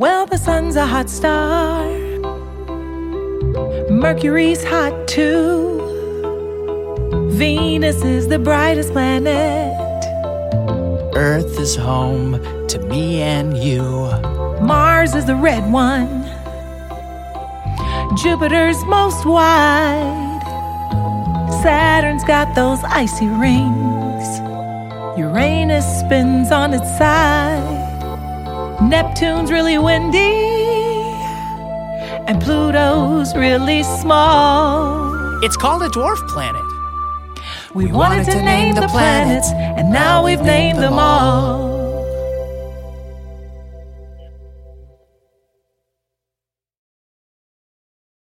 Well, the sun's a hot star. Mercury's hot too. Venus is the brightest planet. Earth is home to me and you. Mars is the red one. Jupiter's most wide. Saturn's got those icy rings. Uranus spins on its side. Neptune's really windy. And Pluto's really small. It's called a dwarf planet. We, wanted, to name the planets, and now we've named them all.